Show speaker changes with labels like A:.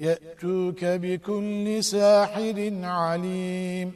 A: يأتوك بكل ساحر عليم.